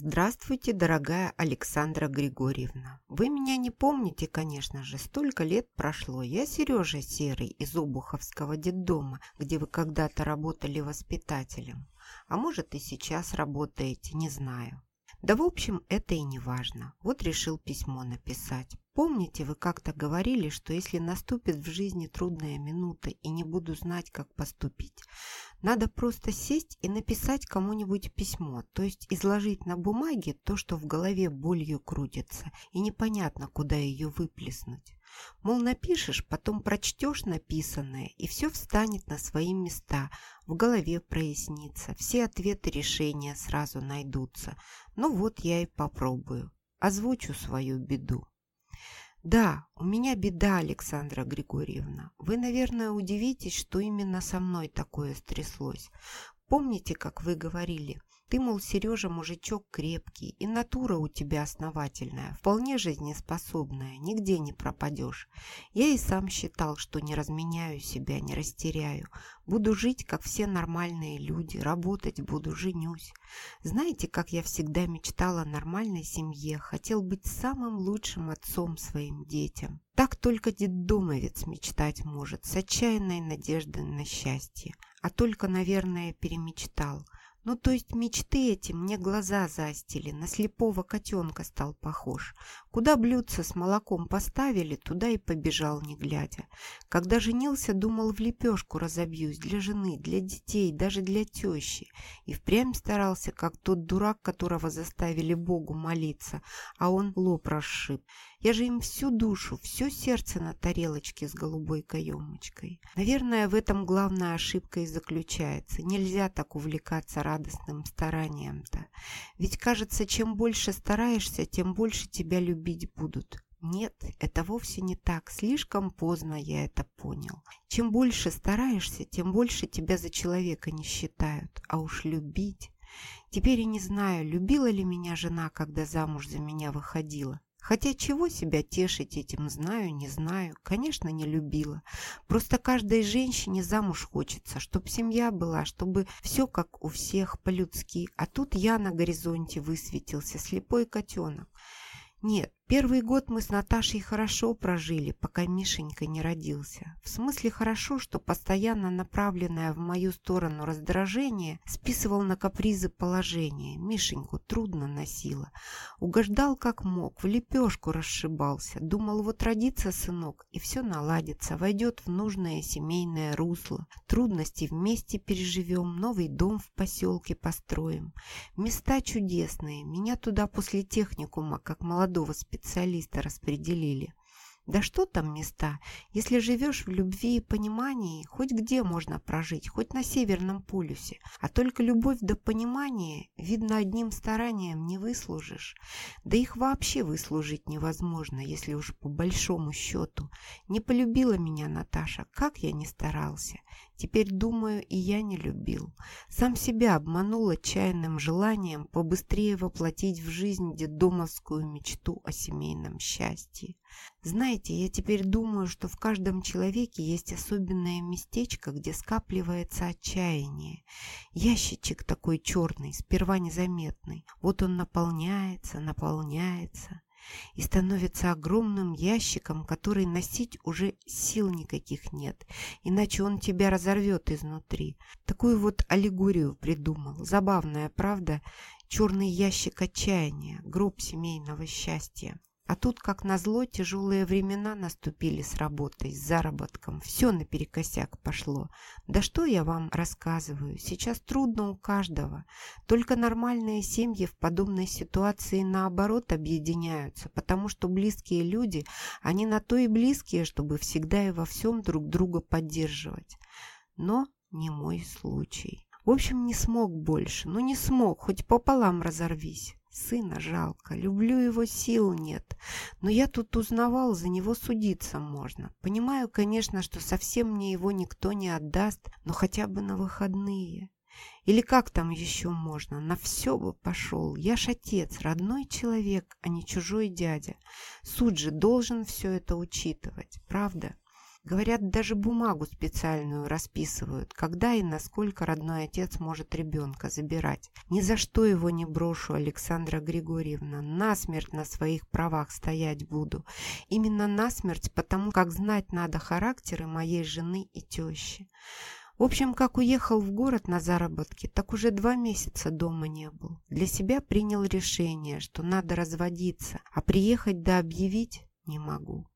Здравствуйте, дорогая Александра Григорьевна. Вы меня не помните, конечно же, столько лет прошло. Я Сережа Серый из Обуховского детдома, где вы когда-то работали воспитателем. А может и сейчас работаете, не знаю. Да, в общем, это и не важно. Вот решил письмо написать. Помните, вы как-то говорили, что если наступит в жизни трудная минута и не буду знать, как поступить, надо просто сесть и написать кому-нибудь письмо, то есть изложить на бумаге то, что в голове болью крутится, и непонятно, куда ее выплеснуть. Мол, напишешь, потом прочтешь написанное, и все встанет на свои места, в голове прояснится, все ответы решения сразу найдутся. Ну вот я и попробую, озвучу свою беду. Да, у меня беда, Александра Григорьевна. Вы, наверное, удивитесь, что именно со мной такое стряслось. Помните, как вы говорили, ты, мол, Сережа, мужичок крепкий, и натура у тебя основательная, вполне жизнеспособная, нигде не пропадешь. Я и сам считал, что не разменяю себя, не растеряю. Буду жить, как все нормальные люди, работать буду, женюсь. Знаете, как я всегда мечтала о нормальной семье, хотел быть самым лучшим отцом своим детям. Так только детдомовец мечтать может, с отчаянной надеждой на счастье. А только, наверное, перемечтал – ну, то есть мечты эти мне глаза застили, на слепого котенка стал похож. Куда блюдце с молоком поставили, туда и побежал, не глядя. Когда женился, думал, в лепешку разобьюсь для жены, для детей, даже для тещи. И впрямь старался, как тот дурак, которого заставили Богу молиться, а он лоб расшиб. Я же им всю душу, все сердце на тарелочке с голубой каемочкой. Наверное, в этом главная ошибка и заключается. Нельзя так увлекаться радостным старанием-то. Ведь, кажется, чем больше стараешься, тем больше тебя любить будут. Нет, это вовсе не так. Слишком поздно я это понял. Чем больше стараешься, тем больше тебя за человека не считают. А уж любить... Теперь и не знаю, любила ли меня жена, когда замуж за меня выходила. Хотя чего себя тешить этим, знаю, не знаю. Конечно, не любила. Просто каждой женщине замуж хочется, чтобы семья была, чтобы все как у всех по-людски. А тут я на горизонте высветился, слепой котенок. Нет, Первый год мы с Наташей хорошо прожили, пока Мишенька не родился. В смысле хорошо, что постоянно направленное в мою сторону раздражение списывал на капризы положения. Мишеньку трудно носило. Угождал как мог, в лепешку расшибался. Думал, вот родится сынок, и все наладится, войдет в нужное семейное русло. Трудности вместе переживем, новый дом в поселке построим. Места чудесные. Меня туда после техникума, как молодого специалиста, специалиста распределили. Да что там места? Если живешь в любви и понимании, хоть где можно прожить, хоть на Северном полюсе. А только любовь до понимания, видно, одним старанием не выслужишь. Да их вообще выслужить невозможно, если уж по большому счету. Не полюбила меня Наташа, как я не старался. Теперь, думаю, и я не любил. Сам себя обманул отчаянным желанием побыстрее воплотить в жизнь детдомовскую мечту о семейном счастье. Знаете, я теперь думаю, что в каждом человеке есть особенное местечко, где скапливается отчаяние. Ящичек такой черный, сперва незаметный. Вот он наполняется, наполняется и становится огромным ящиком, который носить уже сил никаких нет, иначе он тебя разорвет изнутри. Такую вот аллегорию придумал. Забавная, правда? Черный ящик отчаяния, гроб семейного счастья. А тут, как назло, тяжелые времена наступили с работой, с заработком. Все наперекосяк пошло. Да что я вам рассказываю? Сейчас трудно у каждого. Только нормальные семьи в подобной ситуации наоборот объединяются, потому что близкие люди, они на то и близкие, чтобы всегда и во всем друг друга поддерживать. Но не мой случай. В общем, не смог больше. Ну, не смог, хоть пополам разорвись. Сына жалко, люблю его, сил нет. Но я тут узнавал, за него судиться можно. Понимаю, конечно, что совсем мне его никто не отдаст, но хотя бы на выходные. Или как там еще можно? На все бы пошел. Я ж отец, родной человек, а не чужой дядя. Суд же должен все это учитывать, правда? Говорят, даже бумагу специальную расписывают, когда и насколько родной отец может ребенка забирать. Ни за что его не брошу, Александра Григорьевна. Насмерть на своих правах стоять буду. Именно насмерть, потому как знать надо характеры моей жены и тещи. В общем, как уехал в город на заработки, так уже два месяца дома не был. Для себя принял решение, что надо разводиться, а приехать да объявить не могу.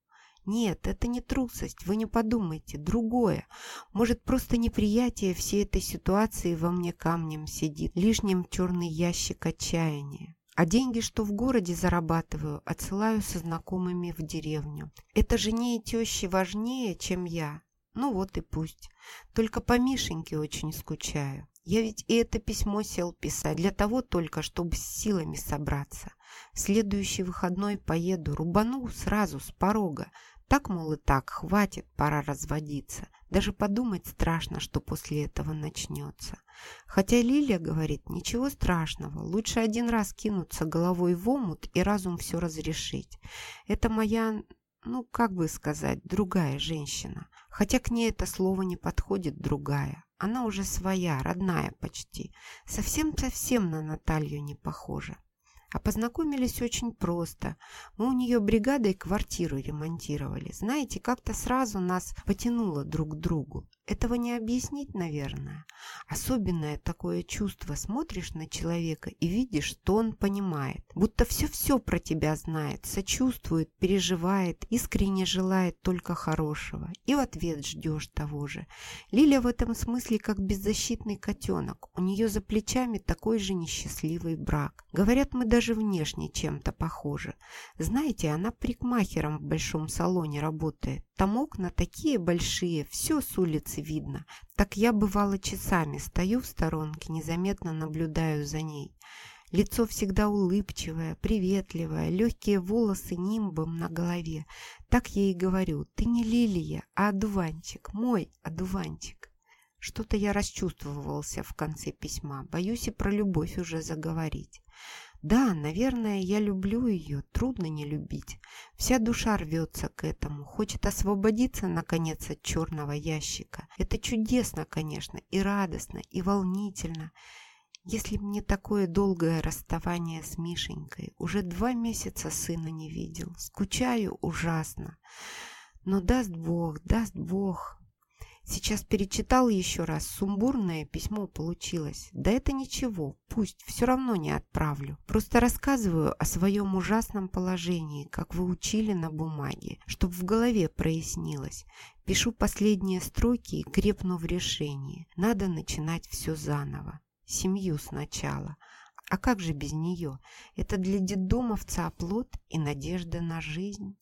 Нет, это не трусость, вы не подумайте, другое. Может, просто неприятие всей этой ситуации во мне камнем сидит, лишним черный ящик отчаяния. А деньги, что в городе зарабатываю, отсылаю со знакомыми в деревню. Это жене и теще важнее, чем я. Ну вот и пусть. Только по Мишеньке очень скучаю. Я ведь и это письмо сел писать для того только, чтобы с силами собраться. В следующий выходной поеду, рубану сразу с порога. Так, мол, и так, хватит, пора разводиться. Даже подумать страшно, что после этого начнется. Хотя Лилия говорит, ничего страшного, лучше один раз кинуться головой в омут и разум все разрешить. Это моя, ну, как бы сказать, другая женщина. Хотя к ней это слово не подходит другая. Она уже своя, родная почти. Совсем-совсем на Наталью не похожа. А познакомились очень просто. Мы у нее бригадой квартиру ремонтировали. Знаете, как-то сразу нас потянуло друг к другу. Этого не объяснить, наверное. Особенное такое чувство. Смотришь на человека и видишь, что он понимает. Будто все-все про тебя знает, сочувствует, переживает, искренне желает только хорошего. И в ответ ждешь того же. Лиля в этом смысле как беззащитный котенок. У нее за плечами такой же несчастливый брак. Говорят, мы даже внешне чем-то похожи. Знаете, она прикмахером в большом салоне работает. Там окна такие большие, все с улицы видно. Так я, бывало, часами стою в сторонке, незаметно наблюдаю за ней. Лицо всегда улыбчивое, приветливое, легкие волосы нимбом на голове. Так я и говорю, ты не лилия, а одуванчик, мой одуванчик. Что-то я расчувствовался в конце письма, боюсь и про любовь уже заговорить. Да, наверное, я люблю ее, трудно не любить. Вся душа рвется к этому, хочет освободиться, наконец, от черного ящика. Это чудесно, конечно, и радостно, и волнительно. Если б не такое долгое расставание с Мишенькой, уже два месяца сына не видел. Скучаю ужасно. Но даст Бог, даст Бог, Сейчас перечитал еще раз. Сумбурное письмо получилось. Да это ничего, пусть, все равно не отправлю. Просто рассказываю о своем ужасном положении, как вы учили на бумаге, чтобы в голове прояснилось. Пишу последние строки и крепну в решении. Надо начинать все заново. Семью сначала. А как же без нее? Это для детдомовца оплот и надежда на жизнь.